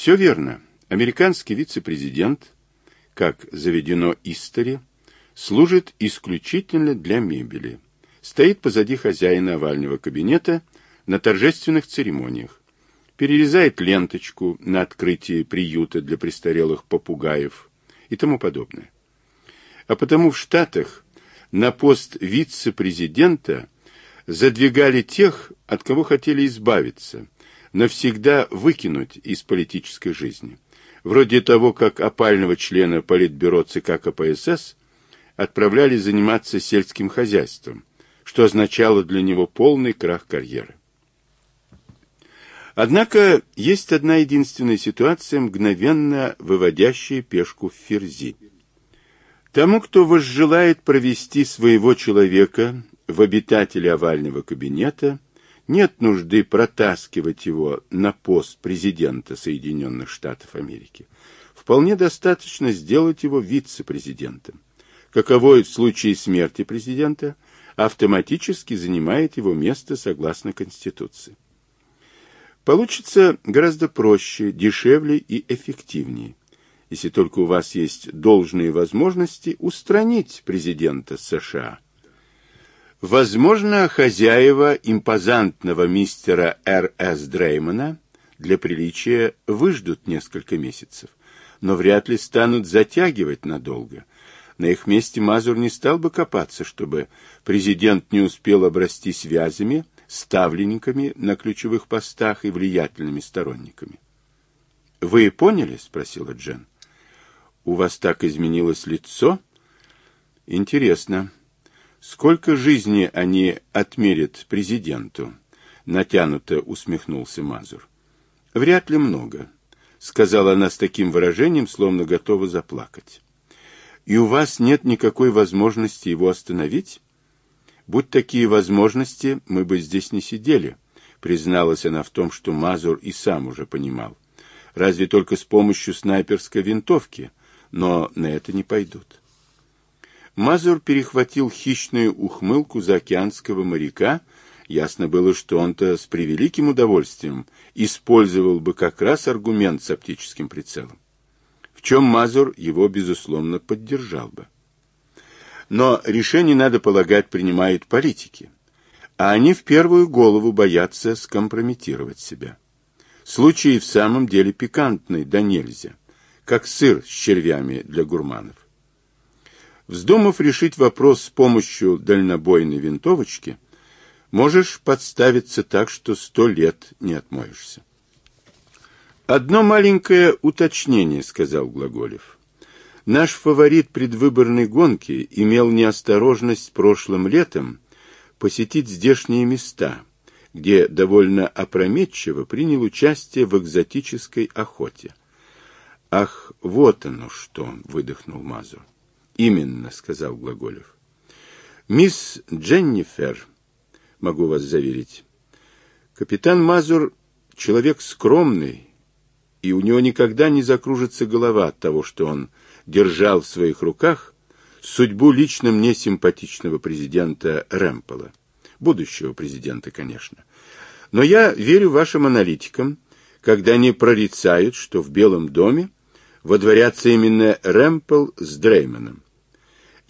Все верно. Американский вице-президент, как заведено истори, служит исключительно для мебели. Стоит позади хозяина овального кабинета на торжественных церемониях, перерезает ленточку на открытии приюта для престарелых попугаев и тому подобное. А потому в Штатах на пост вице-президента задвигали тех, от кого хотели избавиться, навсегда выкинуть из политической жизни. Вроде того, как опального члена Политбюро ЦК КПСС отправляли заниматься сельским хозяйством, что означало для него полный крах карьеры. Однако есть одна единственная ситуация, мгновенно выводящая пешку в ферзи. Тому, кто возжелает провести своего человека в обитателе овального кабинета, нет нужды протаскивать его на пост президента Соединенных Штатов Америки. Вполне достаточно сделать его вице-президентом. Каковой в случае смерти президента автоматически занимает его место согласно Конституции. Получится гораздо проще, дешевле и эффективнее, если только у вас есть должные возможности устранить президента США. Возможно, хозяева импозантного мистера Р.С. Дреймана для приличия выждут несколько месяцев, но вряд ли станут затягивать надолго. На их месте Мазур не стал бы копаться, чтобы президент не успел обрасти связями, ставленниками на ключевых постах и влиятельными сторонниками. «Вы поняли?» — спросила Джен. «У вас так изменилось лицо?» «Интересно, сколько жизни они отмерят президенту?» Натянуто усмехнулся Мазур. «Вряд ли много», — сказала она с таким выражением, словно готова заплакать. «И у вас нет никакой возможности его остановить?» Будь такие возможности, мы бы здесь не сидели, призналась она в том, что Мазур и сам уже понимал. Разве только с помощью снайперской винтовки, но на это не пойдут. Мазур перехватил хищную ухмылку заокеанского моряка. Ясно было, что он-то с превеликим удовольствием использовал бы как раз аргумент с оптическим прицелом. В чем Мазур его, безусловно, поддержал бы. Но решение, надо полагать, принимают политики. А они в первую голову боятся скомпрометировать себя. Случай в самом деле пикантный, да нельзя. Как сыр с червями для гурманов. Вздумав решить вопрос с помощью дальнобойной винтовочки, можешь подставиться так, что сто лет не отмоешься. «Одно маленькое уточнение», — сказал Глаголев. Наш фаворит предвыборной гонки имел неосторожность прошлым летом посетить здешние места, где довольно опрометчиво принял участие в экзотической охоте. «Ах, вот оно что!» — выдохнул Мазур. «Именно», — сказал Глаголев. «Мисс Дженнифер, могу вас заверить, капитан Мазур — человек скромный, и у него никогда не закружится голова от того, что он держал в своих руках судьбу лично мне симпатичного президента Рэмпола. Будущего президента, конечно. Но я верю вашим аналитикам, когда они прорицают, что в Белом доме водворятся именно Рэмпл с Дрейманом.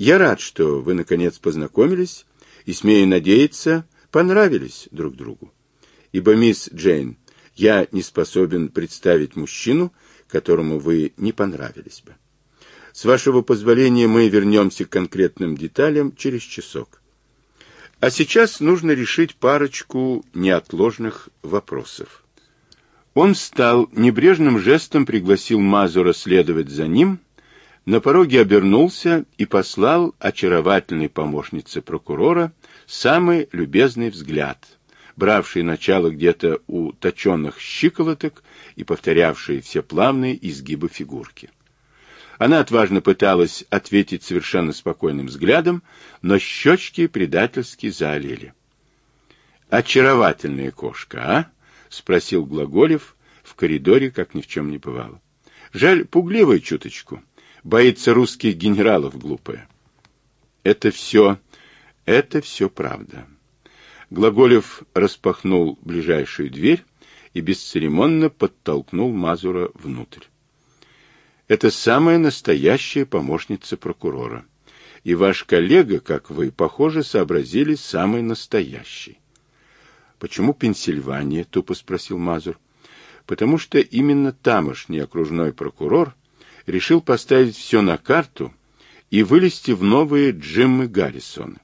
Я рад, что вы, наконец, познакомились и, смею надеяться, понравились друг другу. Ибо, мисс Джейн, я не способен представить мужчину, которому вы не понравились бы. С вашего позволения мы вернемся к конкретным деталям через часок. А сейчас нужно решить парочку неотложных вопросов. Он встал, небрежным жестом пригласил Мазура следовать за ним, на пороге обернулся и послал очаровательной помощнице прокурора самый любезный взгляд, бравший начало где-то у точенных щиколоток и повторявший все плавные изгибы фигурки. Она отважно пыталась ответить совершенно спокойным взглядом, но щечки предательски заолели. «Очаровательная кошка, а?» — спросил Глаголев в коридоре, как ни в чем не бывало. «Жаль, пугливая чуточку. Боится русских генералов глупая». «Это все... это все правда». Глаголев распахнул ближайшую дверь и бесцеремонно подтолкнул Мазура внутрь. Это самая настоящая помощница прокурора. И ваш коллега, как вы, похоже, сообразили самый настоящий. Почему Пенсильвания? тупо спросил Мазур. Потому что именно тамошний окружной прокурор решил поставить все на карту и вылезти в новые Джиммы Гаррисона.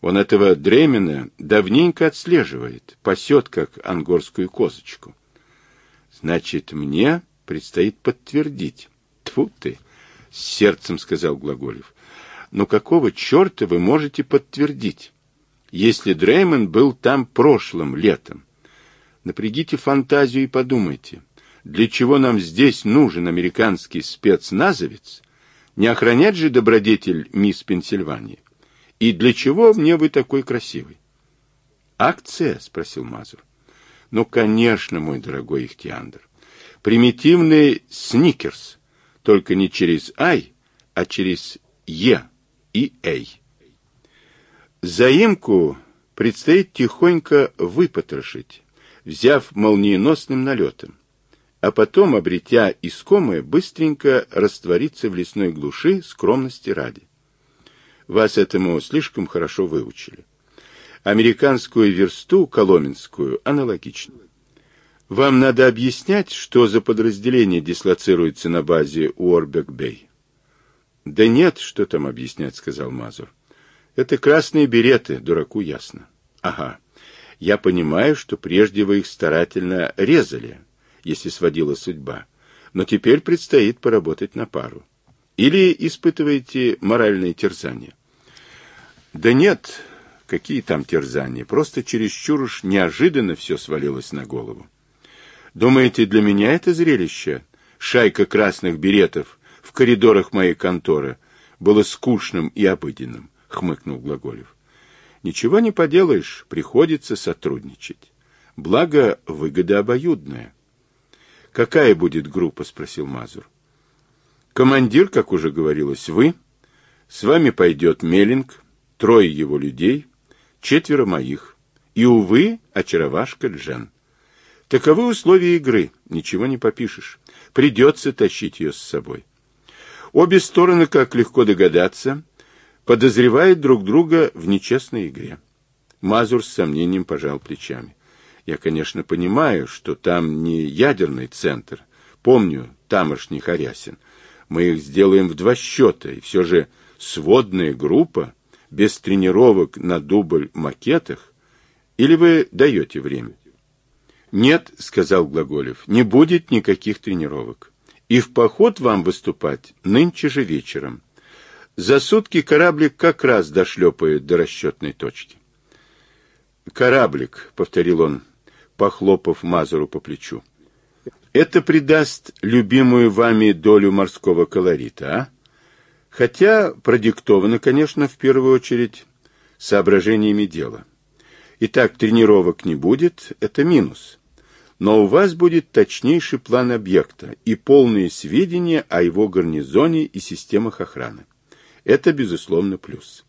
Он этого Дремена давненько отслеживает, пасет, как ангорскую козочку. Значит, мне предстоит подтвердить. Тьфу ты, с сердцем сказал Глаголев. Но какого черта вы можете подтвердить, если Дреймон был там прошлым летом? Напрягите фантазию и подумайте, для чего нам здесь нужен американский спецназовец? Не охранять же добродетель мисс Пенсильвания? И для чего мне вы такой красивый? Акция? спросил Мазур. Ну, конечно, мой дорогой Ихтиандр. Примитивный сникерс, только не через ай, а через е и эй. Заимку предстоит тихонько выпотрошить, взяв молниеносным налетом, а потом, обретя искомое, быстренько раствориться в лесной глуши скромности ради. Вас этому слишком хорошо выучили. Американскую версту, коломенскую, аналогично. Вам надо объяснять, что за подразделение дислоцируется на базе Уорбек-Бэй. Да нет, что там объяснять, сказал Мазур. Это красные береты, дураку ясно. Ага. Я понимаю, что прежде вы их старательно резали, если сводила судьба. Но теперь предстоит поработать на пару. Или испытываете моральные терзания? Да нет, какие там терзания, просто чересчур уж неожиданно все свалилось на голову. Думаете, для меня это зрелище, шайка красных беретов в коридорах моей конторы, было скучным и обыденным, хмыкнул Глаголев. Ничего не поделаешь, приходится сотрудничать. Благо, выгода обоюдная. Какая будет группа, спросил Мазур. Командир, как уже говорилось, вы. С вами пойдет Меллинг, трое его людей, четверо моих. И, увы, очаровашка Джен. Таковы условия игры, ничего не попишешь. Придется тащить ее с собой. Обе стороны, как легко догадаться, подозревают друг друга в нечестной игре. Мазур с сомнением пожал плечами. Я, конечно, понимаю, что там не ядерный центр. Помню тамошний Харясин. Мы их сделаем в два счета, и все же сводная группа без тренировок на дубль макетах, или вы даете время? Нет, сказал Глаголев, не будет никаких тренировок. И в поход вам выступать нынче же вечером. За сутки кораблик как раз дошлепает до расчетной точки. Кораблик, повторил он, похлопав Мазуру по плечу. Это придаст любимую вами долю морского колорита, а? Хотя продиктовано, конечно, в первую очередь соображениями дела. Итак, тренировок не будет, это минус. Но у вас будет точнейший план объекта и полные сведения о его гарнизоне и системах охраны. Это, безусловно, плюс.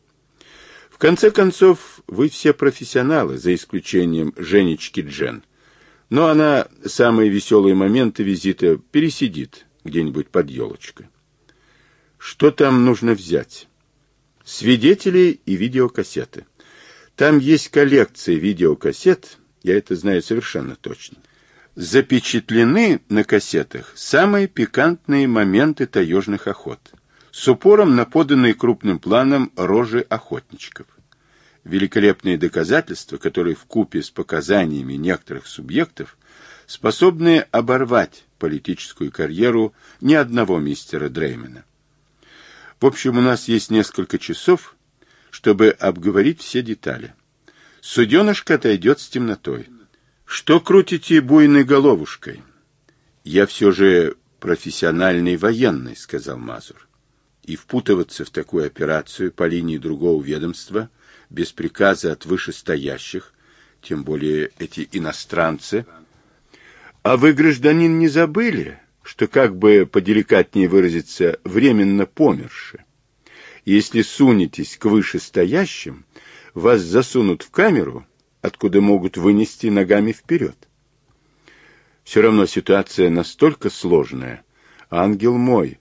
Конце концов, вы все профессионалы, за исключением Женечки Джен – но она самые веселые моменты визита пересидит где-нибудь под елочкой. Что там нужно взять? Свидетели и видеокассеты. Там есть коллекция видеокассет, я это знаю совершенно точно. Запечатлены на кассетах самые пикантные моменты таежных охот, с упором на поданные крупным планом рожи охотничков великолепные доказательства, которые в купе с показаниями некоторых субъектов способны оборвать политическую карьеру ни одного мистера Дреймена. В общем, у нас есть несколько часов, чтобы обговорить все детали. Суденышко отойдет с темнотой. Что крутите буйной головушкой? Я все же профессиональный военный, сказал Мазур. И впутываться в такую операцию по линии другого ведомства – без приказа от вышестоящих, тем более эти иностранцы. А вы, гражданин, не забыли, что, как бы поделикатнее выразиться, временно померши? Если сунетесь к вышестоящим, вас засунут в камеру, откуда могут вынести ногами вперед. Все равно ситуация настолько сложная. Ангел мой,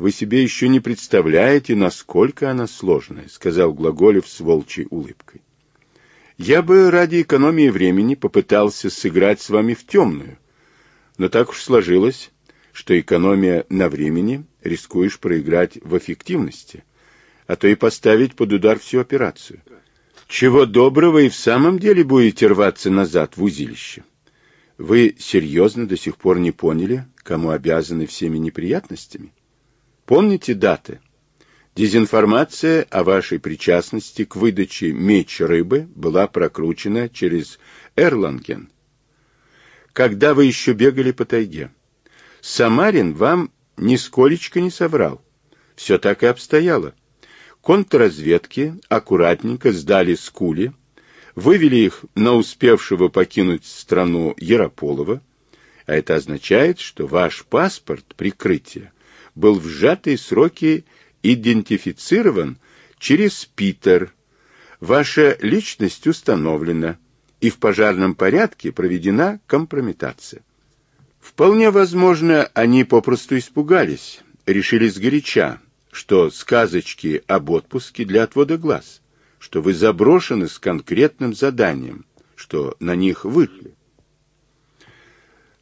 вы себе еще не представляете, насколько она сложная, сказал Глаголев с волчьей улыбкой. Я бы ради экономии времени попытался сыграть с вами в темную, но так уж сложилось, что экономия на времени рискуешь проиграть в эффективности, а то и поставить под удар всю операцию. Чего доброго и в самом деле будете рваться назад в узилище. Вы серьезно до сих пор не поняли, кому обязаны всеми неприятностями? Помните даты? Дезинформация о вашей причастности к выдаче меч рыбы была прокручена через Эрланген. Когда вы еще бегали по тайге? Самарин вам нисколечко не соврал. Все так и обстояло. Контрразведки аккуратненько сдали скули, вывели их на успевшего покинуть страну Ярополова, а это означает, что ваш паспорт прикрытия был в сжатые сроки идентифицирован через Питер. Ваша личность установлена, и в пожарном порядке проведена компрометация. Вполне возможно, они попросту испугались, решили сгоряча, что сказочки об отпуске для отвода глаз, что вы заброшены с конкретным заданием, что на них вышли.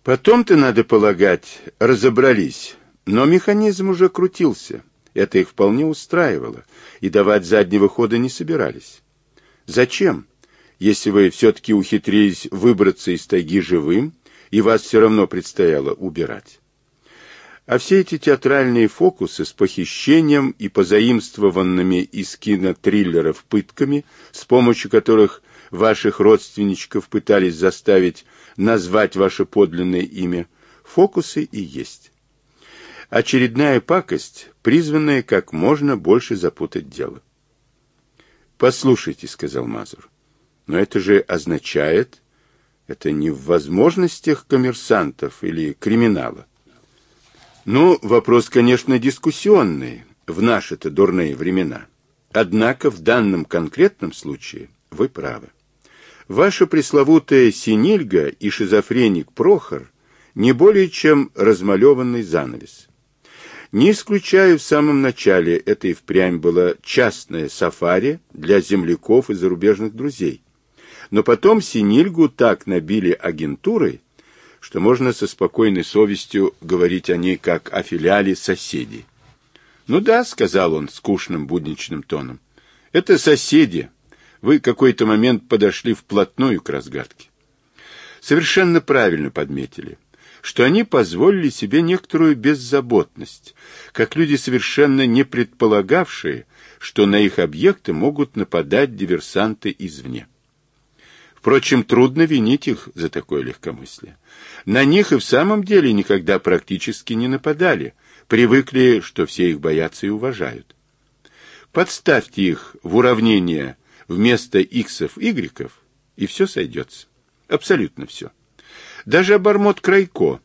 Потом-то, надо полагать, разобрались, но механизм уже крутился, это их вполне устраивало, и давать заднего хода не собирались. Зачем, если вы все-таки ухитрились выбраться из тайги живым, и вас все равно предстояло убирать? А все эти театральные фокусы с похищением и позаимствованными из кинотриллеров пытками, с помощью которых ваших родственничков пытались заставить назвать ваше подлинное имя, фокусы и есть. Очередная пакость, призванная как можно больше запутать дело. «Послушайте», — сказал Мазур, — «но это же означает, это не в возможностях коммерсантов или криминала». Ну, вопрос, конечно, дискуссионный в наши-то дурные времена. Однако в данном конкретном случае вы правы. Ваша пресловутая Синильга и шизофреник Прохор не более чем размалеванный занавес. Не исключаю, в самом начале это и впрямь было частное сафари для земляков и зарубежных друзей. Но потом Синильгу так набили агентурой, что можно со спокойной совестью говорить о ней как о филиале соседей. «Ну да», — сказал он скучным будничным тоном, — «это соседи. Вы какой-то момент подошли вплотную к разгадке». Совершенно правильно подметили что они позволили себе некоторую беззаботность, как люди, совершенно не предполагавшие, что на их объекты могут нападать диверсанты извне. Впрочем, трудно винить их за такое легкомыслие. На них и в самом деле никогда практически не нападали, привыкли, что все их боятся и уважают. Подставьте их в уравнение вместо иксов, игреков, и все сойдется. Абсолютно все. Даже обормот Крайко,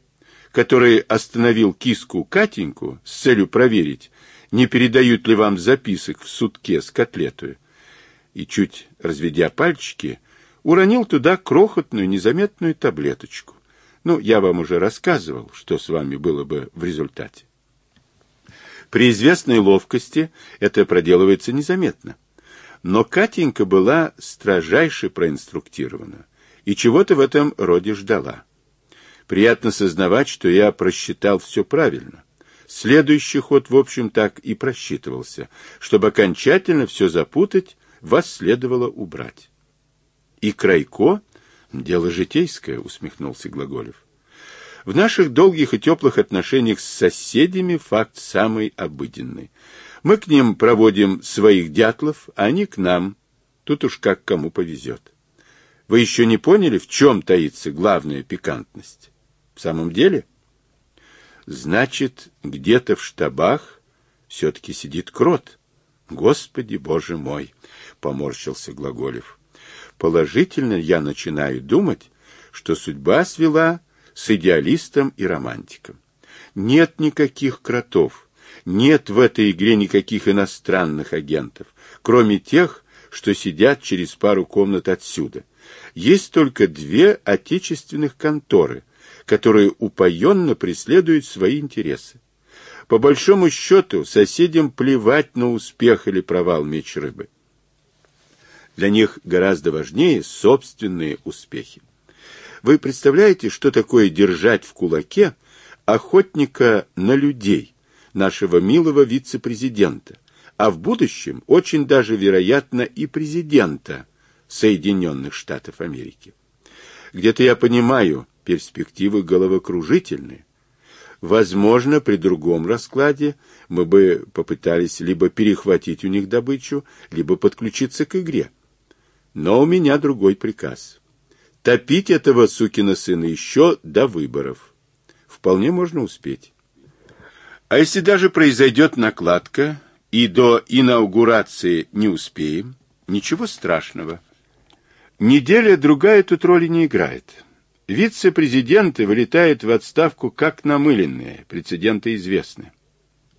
который остановил киску Катеньку с целью проверить, не передают ли вам записок в сутке с котлетой, и, чуть разведя пальчики, уронил туда крохотную незаметную таблеточку. Ну, я вам уже рассказывал, что с вами было бы в результате. При известной ловкости это проделывается незаметно. Но Катенька была строжайше проинструктирована и чего-то в этом роде ждала. Приятно сознавать, что я просчитал все правильно. Следующий ход, в общем, так и просчитывался. Чтобы окончательно все запутать, вас следовало убрать. И Крайко — дело житейское, — усмехнулся Глаголев. В наших долгих и теплых отношениях с соседями факт самый обыденный. Мы к ним проводим своих дятлов, а они к нам. Тут уж как кому повезет. Вы еще не поняли, в чем таится главная пикантность? В самом деле? Значит, где-то в штабах все-таки сидит крот. Господи, боже мой, поморщился Глаголев. Положительно я начинаю думать, что судьба свела с идеалистом и романтиком. Нет никаких кротов, нет в этой игре никаких иностранных агентов, кроме тех, что сидят через пару комнат отсюда. Есть только две отечественных конторы, которые упоенно преследуют свои интересы. По большому счету, соседям плевать на успех или провал меч рыбы. Для них гораздо важнее собственные успехи. Вы представляете, что такое держать в кулаке охотника на людей, нашего милого вице-президента, а в будущем очень даже вероятно и президента Соединенных Штатов Америки. Где-то я понимаю, перспективы головокружительные. Возможно, при другом раскладе мы бы попытались либо перехватить у них добычу, либо подключиться к игре. Но у меня другой приказ. Топить этого сукина сына еще до выборов. Вполне можно успеть. А если даже произойдет накладка, и до инаугурации не успеем, ничего страшного. Неделя-другая тут роли не играет. Вице-президенты вылетают в отставку как намыленные, прецеденты известны.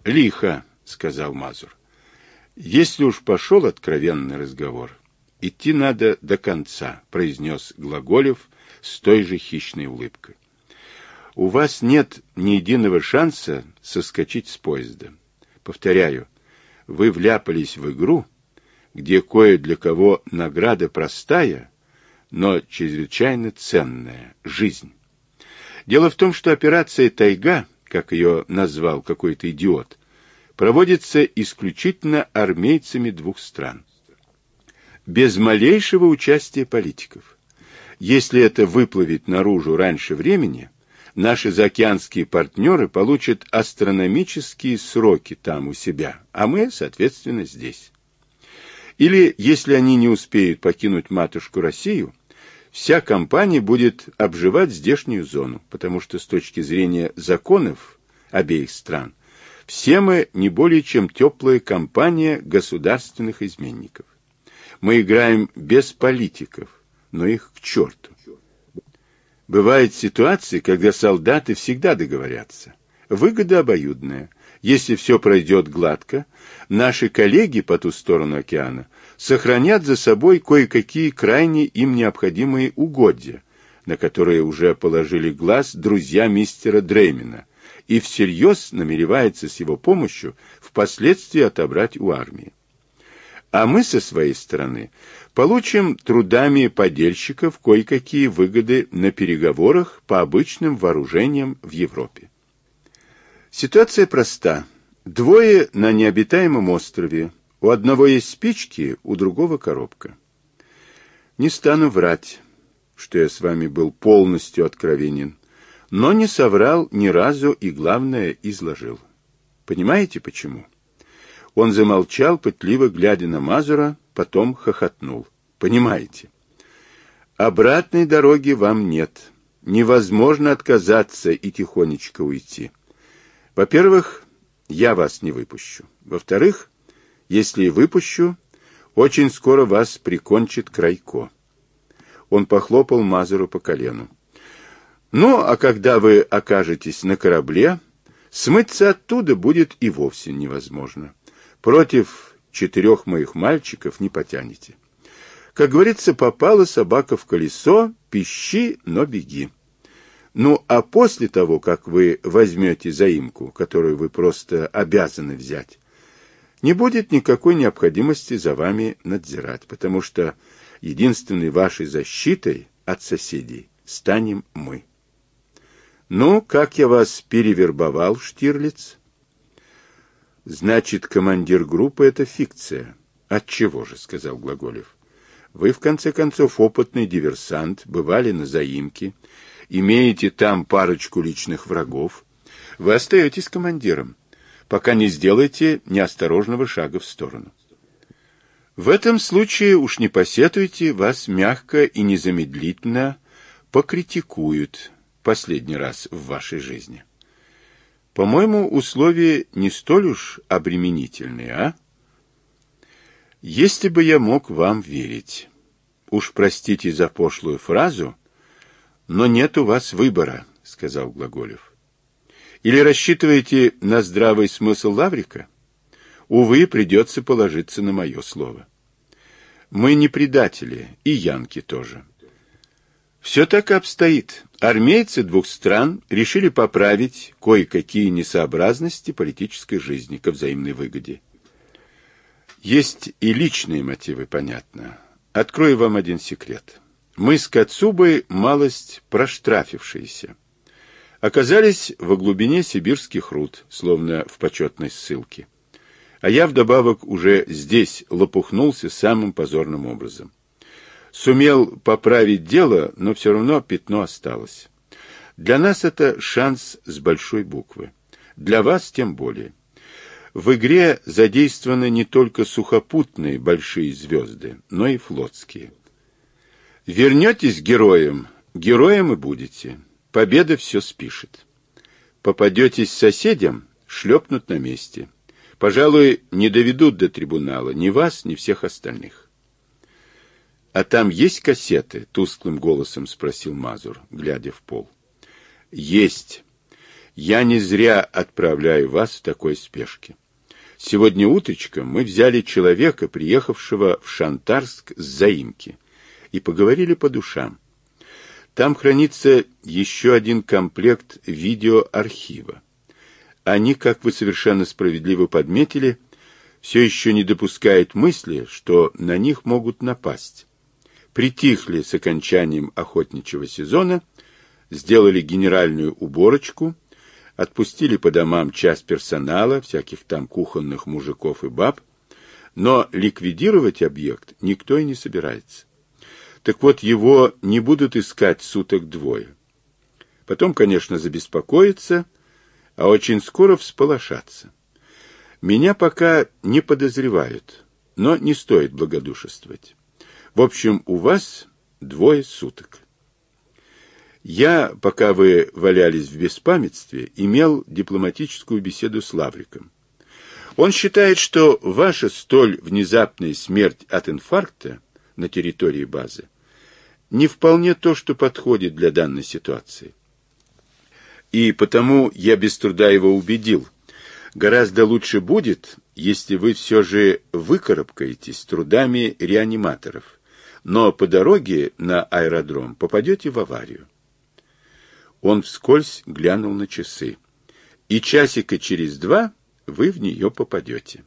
Лихо, сказал Мазур. Если уж пошел откровенный разговор, идти надо до конца, произнес Глаголев с той же хищной улыбкой. У вас нет ни единого шанса соскочить с поезда. Повторяю, вы вляпались в игру, где кое для кого награда простая, но чрезвычайно ценная — жизнь. Дело в том, что операция «Тайга», как ее назвал какой-то идиот, проводится исключительно армейцами двух стран. Без малейшего участия политиков. Если это выплывет наружу раньше времени, наши заокеанские партнеры получат астрономические сроки там у себя, а мы, соответственно, здесь. Или, если они не успеют покинуть матушку Россию, вся компания будет обживать здешнюю зону, потому что с точки зрения законов обеих стран все мы не более чем теплая компания государственных изменников. Мы играем без политиков, но их к черту. Бывают ситуации, когда солдаты всегда договорятся. Выгода обоюдная. Если все пройдет гладко, наши коллеги по ту сторону океана сохранят за собой кое-какие крайне им необходимые угодья, на которые уже положили глаз друзья мистера Дреймина, и всерьез намеревается с его помощью впоследствии отобрать у армии. А мы со своей стороны получим трудами подельщиков кое-какие выгоды на переговорах по обычным вооружениям в Европе. Ситуация проста. Двое на необитаемом острове, у одного есть спички, у другого коробка. Не стану врать, что я с вами был полностью откровенен, но не соврал ни разу и, главное, изложил. Понимаете, почему? Он замолчал, пытливо глядя на Мазура, потом хохотнул. Понимаете? Обратной дороги вам нет. Невозможно отказаться и тихонечко уйти. Во-первых, я вас не выпущу. Во-вторых, если и выпущу, очень скоро вас прикончит Крайко. Он похлопал Мазуру по колену. Ну, а когда вы окажетесь на корабле, смыться оттуда будет и вовсе невозможно. Против четырех моих мальчиков не потянете. Как говорится, попала собака в колесо, пищи, но беги. Ну, а после того, как вы возьмете заимку, которую вы просто обязаны взять, не будет никакой необходимости за вами надзирать, потому что единственной вашей защитой от соседей станем мы. Ну, как я вас перевербовал, Штирлиц? Значит, командир группы — это фикция. Отчего же, — сказал Глаголев. Вы, в конце концов, опытный диверсант, бывали на заимке, имеете там парочку личных врагов. Вы остаетесь командиром пока не сделаете неосторожного шага в сторону. В этом случае уж не посетуйте, вас мягко и незамедлительно покритикуют последний раз в вашей жизни. По-моему, условия не столь уж обременительные, а? Если бы я мог вам верить. Уж простите за пошлую фразу, но нет у вас выбора, сказал Глаголев. Или рассчитываете на здравый смысл Лаврика? Увы, придется положиться на мое слово. Мы не предатели, и янки тоже. Все так и обстоит. Армейцы двух стран решили поправить кое-какие несообразности политической жизни ко взаимной выгоде. Есть и личные мотивы, понятно. Открою вам один секрет. Мы с Кацубой малость проштрафившиеся. Оказались во глубине сибирских руд, словно в почетной ссылке. А я вдобавок уже здесь лопухнулся самым позорным образом. Сумел поправить дело, но все равно пятно осталось. Для нас это шанс с большой буквы. Для вас тем более. В игре задействованы не только сухопутные большие звезды, но и флотские. Вернетесь героем, героем и будете. Победа все спишет. Попадетесь соседям, шлепнут на месте. Пожалуй, не доведут до трибунала ни вас, ни всех остальных. — А там есть кассеты? — тусклым голосом спросил Мазур, глядя в пол. — Есть. Я не зря отправляю вас в такой спешке. Сегодня утречком мы взяли человека, приехавшего в Шантарск с заимки и поговорили по душам. Там хранится еще один комплект видеоархива. Они, как вы совершенно справедливо подметили, все еще не допускают мысли, что на них могут напасть. Притихли с окончанием охотничьего сезона, сделали генеральную уборочку, отпустили по домам часть персонала, всяких там кухонных мужиков и баб, но ликвидировать объект никто и не собирается. Так вот, его не будут искать суток двое. Потом, конечно, забеспокоятся, а очень скоро всполошатся. Меня пока не подозревают, но не стоит благодушествовать. В общем, у вас двое суток. Я, пока вы валялись в беспамятстве, имел дипломатическую беседу с Лавриком. Он считает, что ваша столь внезапная смерть от инфаркта на территории базы не вполне то, что подходит для данной ситуации. И потому я без труда его убедил. Гораздо лучше будет, если вы все же выкарабкаетесь трудами реаниматоров, но по дороге на аэродром попадете в аварию. Он вскользь глянул на часы. И часика через два вы в нее попадете.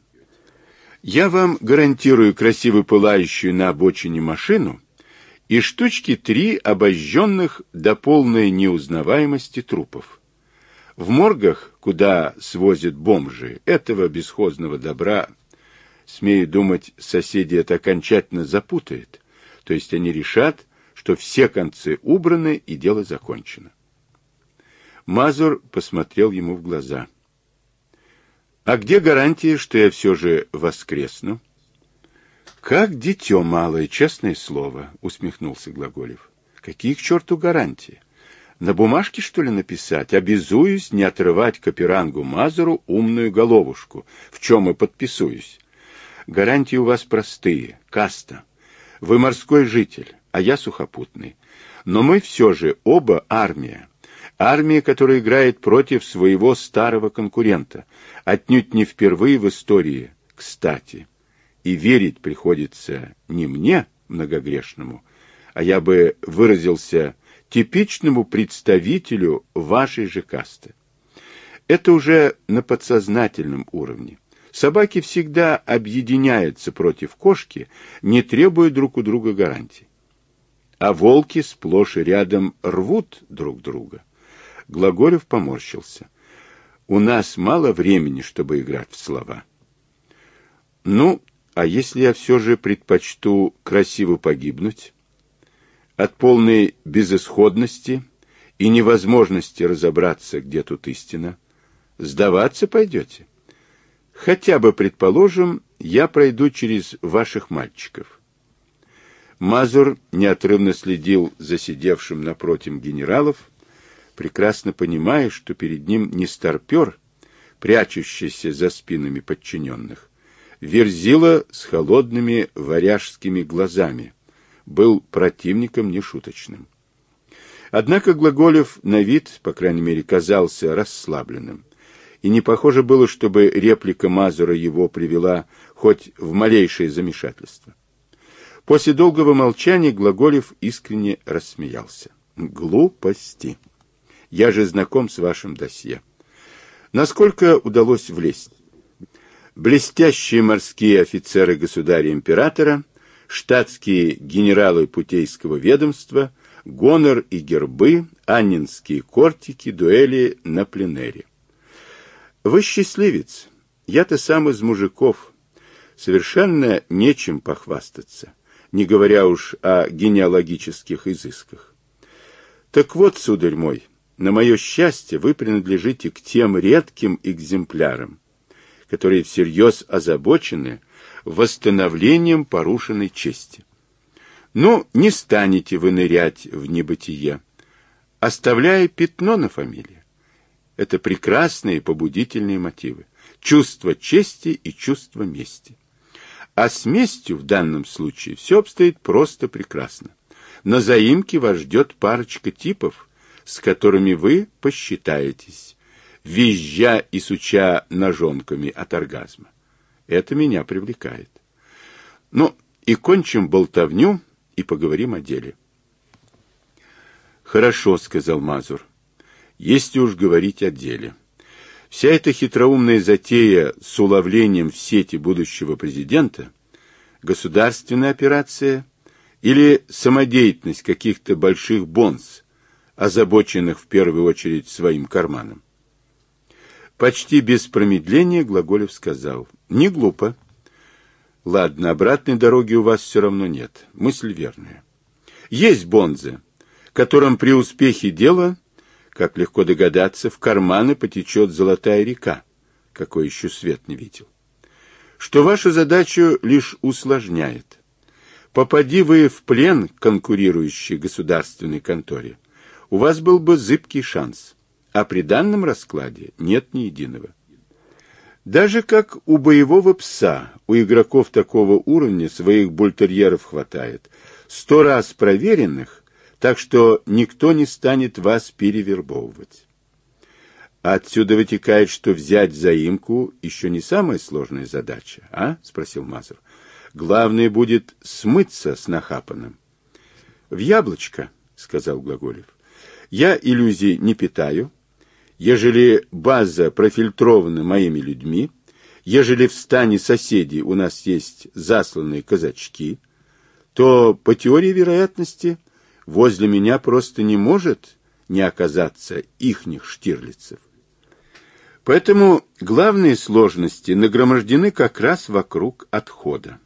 Я вам гарантирую красиво пылающую на обочине машину и штучки три обожженных до полной неузнаваемости трупов. В моргах, куда свозят бомжи, этого бесхозного добра, смею думать, соседи это окончательно запутает, то есть они решат, что все концы убраны и дело закончено. Мазур посмотрел ему в глаза. «А где гарантия, что я все же воскресну?» Как дитё малое, честное слово, усмехнулся Глаголев. Какие к черту гарантии? На бумажке, что ли, написать? Обязуюсь не отрывать Каперангу Мазуру умную головушку, в чем и подписуюсь. Гарантии у вас простые. Каста. Вы морской житель, а я сухопутный. Но мы все же оба армия. Армия, которая играет против своего старого конкурента. Отнюдь не впервые в истории, кстати и верить приходится не мне, многогрешному, а я бы выразился типичному представителю вашей же касты. Это уже на подсознательном уровне. Собаки всегда объединяются против кошки, не требуя друг у друга гарантий. А волки сплошь и рядом рвут друг друга. Глаголев поморщился. У нас мало времени, чтобы играть в слова. Ну, а если я все же предпочту красиво погибнуть? От полной безысходности и невозможности разобраться, где тут истина, сдаваться пойдете? Хотя бы, предположим, я пройду через ваших мальчиков. Мазур неотрывно следил за сидевшим напротив генералов, прекрасно понимая, что перед ним не старпер, прячущийся за спинами подчиненных, Верзила с холодными варяжскими глазами был противником нешуточным. Однако Глаголев на вид, по крайней мере, казался расслабленным. И не похоже было, чтобы реплика Мазура его привела хоть в малейшее замешательство. После долгого молчания Глаголев искренне рассмеялся. Глупости. Я же знаком с вашим досье. Насколько удалось влезть? Блестящие морские офицеры государя-императора, штатские генералы путейского ведомства, гонор и гербы, аннинские кортики, дуэли на пленэре. Вы счастливец. Я-то сам из мужиков. Совершенно нечем похвастаться, не говоря уж о генеалогических изысках. Так вот, сударь мой, на мое счастье, вы принадлежите к тем редким экземплярам, которые всерьез озабочены восстановлением порушенной чести. Ну, не станете вы нырять в небытие, оставляя пятно на фамилии. Это прекрасные побудительные мотивы. Чувство чести и чувство мести. А с местью в данном случае все обстоит просто прекрасно. На заимке вас ждет парочка типов, с которыми вы посчитаетесь, визжа и суча ножонками от оргазма. Это меня привлекает. Ну, и кончим болтовню и поговорим о деле. Хорошо, сказал Мазур. Если уж говорить о деле. Вся эта хитроумная затея с уловлением в сети будущего президента государственная операция или самодеятельность каких-то больших бонс, озабоченных в первую очередь своим карманом. Почти без промедления Глаголев сказал. Не глупо. Ладно, обратной дороги у вас все равно нет. Мысль верная. Есть бонзы, которым при успехе дела, как легко догадаться, в карманы потечет золотая река, какой еще свет не видел. Что вашу задачу лишь усложняет. Попади вы в плен конкурирующей государственной конторе, у вас был бы зыбкий шанс а при данном раскладе нет ни единого. Даже как у боевого пса, у игроков такого уровня своих бультерьеров хватает, сто раз проверенных, так что никто не станет вас перевербовывать. Отсюда вытекает, что взять заимку еще не самая сложная задача, а? спросил Мазур. Главное будет смыться с нахапанным. В яблочко, сказал Глаголев. Я иллюзий не питаю, ежели база профильтрована моими людьми, ежели в стане соседей у нас есть засланные казачки, то по теории вероятности возле меня просто не может не оказаться ихних штирлицев. Поэтому главные сложности нагромождены как раз вокруг отхода.